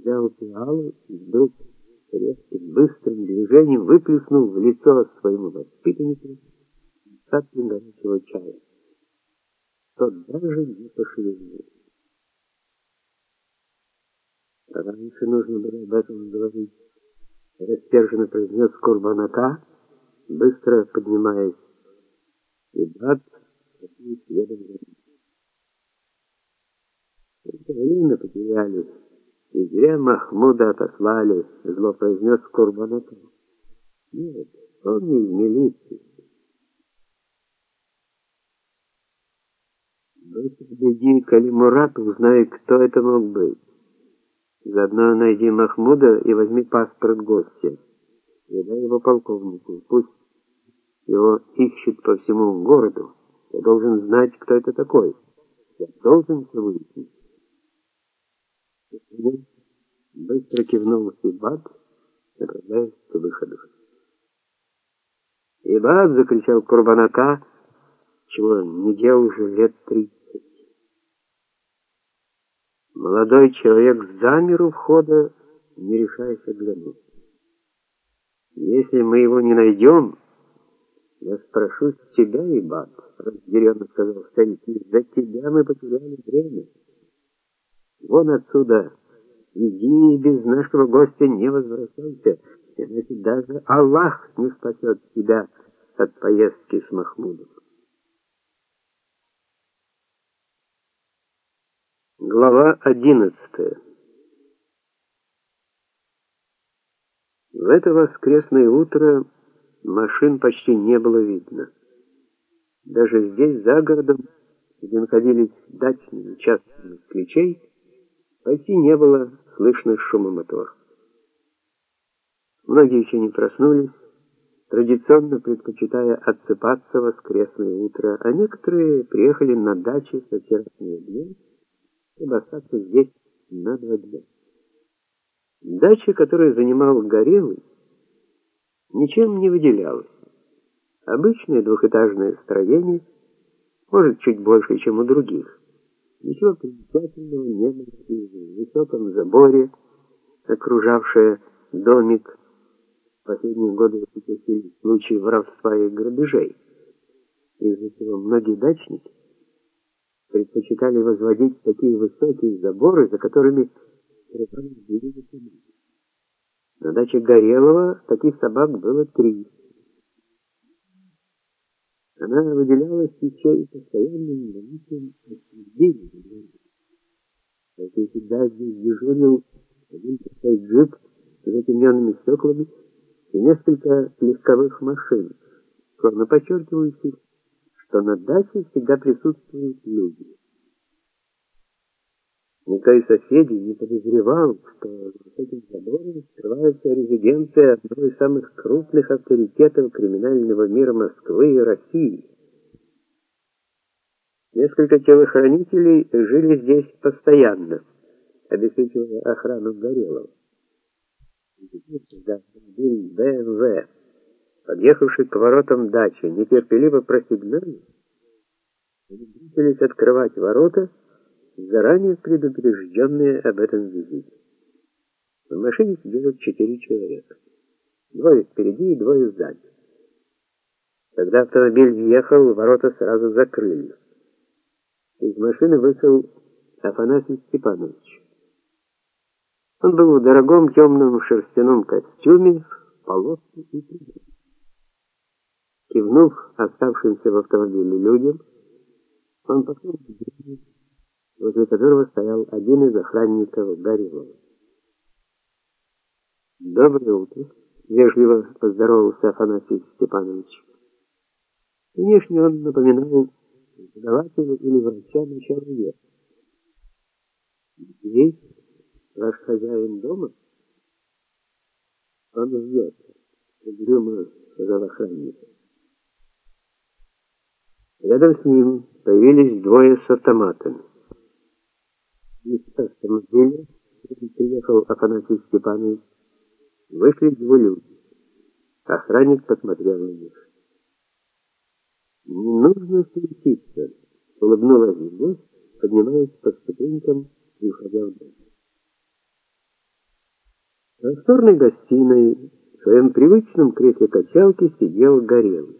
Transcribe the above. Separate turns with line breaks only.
взял пиалу и вдруг резким быстрым движением выплеснул в лицо своему воспитаннику каплю горячего чая. Тот даже не пошевелился. Раньше нужно было об этом говорить, рассерженно произнес Курбанака, быстро поднимаясь. И брат за ним. Время потеряли, и зря Махмуда отослали, зло произнес Курбанака. Нет, он не из милиции. Быстро беги к Алимурату, узнай, кто это мог быть. Заодно найди Махмуда и возьми паспорт гостя. И дай его полковнику. Пусть его ищут по всему городу. Я должен знать, кто это такой. Я должен выяснить. Быстро кивнул Сибат, направляясь к выходу. «Ибад!» — закричал Курбанака, чего не делал уже лет тридцать. Молодой человек замер у входа, не решаясь оглянуться. «Если мы его не найдем, я спрошу тебя, Ибат», — разъяренно сказал старик, — «из-за тебя мы потеряли время. Вон отсюда, иди без нашего гостя не возвращайся, иначе даже Аллах не спасет тебя от поездки с Махмудом». Глава 11. В это воскресное утро машин почти не было видно. Даже здесь, за городом, где находились дачные участки москвичей, почти не было слышно шума мотора. Многие еще не проснулись, традиционно предпочитая отсыпаться в воскресное утро, а некоторые приехали на дачи со вчерашнего дня, чтобы остаться здесь на два дня. Дача, которую занимал Горелый, ничем не выделялась. Обычное двухэтажное строение, может, чуть больше, чем у других. Ничего примечательного не было в высоком заборе, окружавшее домик. В последние годы участились случаи воровства и грабежей, из-за чего многие дачники предпочитали возводить такие высокие заборы, за которыми скрывались деревья. На даче Горелого таких собак было три. Она выделялась еще и постоянным наличием отсуждений. Хотя всегда здесь дежурил один пустой джип с затемненными стеклами и несколько легковых машин, словно подчеркивающих что на даче всегда присутствуют люди. Никто из соседей не подозревал, что за этим забором скрывается резиденция одного из самых крупных авторитетов криминального мира Москвы и России. Несколько телохранителей жили здесь постоянно, обеспечивая охрану Горелого. Когда БМВ подъехавший к воротам дачи, нетерпеливо просигналил, они бросились открывать ворота, заранее предупрежденные об этом визите. В машине сидело четыре человека. Двое впереди и двое сзади. Когда автомобиль въехал, ворота сразу закрыли. Из машины вышел Афанасий Степанович. Он был в дорогом темном шерстяном костюме, в полоске и прибор. Кивнув оставшимся в автомобиле людям, он пошел к возле которого стоял один из охранников Горелого. «Доброе утро!» — вежливо поздоровался Афанасий Степанович. Внешне он напоминал преподавателя или врача начала века. «Здесь ваш хозяин дома?» «Он ждет», — угрюмо сказал охранник. Рядом с ним появились двое с автоматами. Из автомобиля приехал Афанасий Степанович. Вышли два люди. Охранник посмотрел на них. «Не нужно суетиться», — улыбнулась любовь, поднимаясь по ступенькам и уходя в дом. В просторной гостиной в своем привычном кресле качалки сидел Горелый.